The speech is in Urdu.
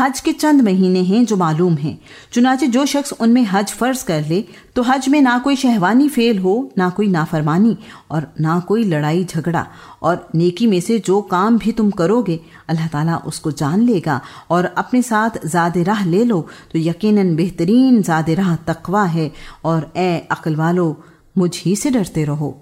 حج کے چند مہینے ہیں جو معلوم ہیں۔ چنانچہ جو شخص ان میں حج فرض کر لے، تو حج میں نہ کوئی شہوانی فیل ہو، نہ کوئی نافرمانی اور نہ کوئی لڑائی جھگڑا۔ اور نیکی میں سے جو کام بھی تم کرو گے، اللہ تعالیٰ اس کو جان لے گا۔ اور اپنے ساتھ زاد راہ لے لو، تو یقیناً بہترین زاد راہ تقوا ہے۔ اور اے عقل والو، مجھ ہی سے ڈرتے رہو۔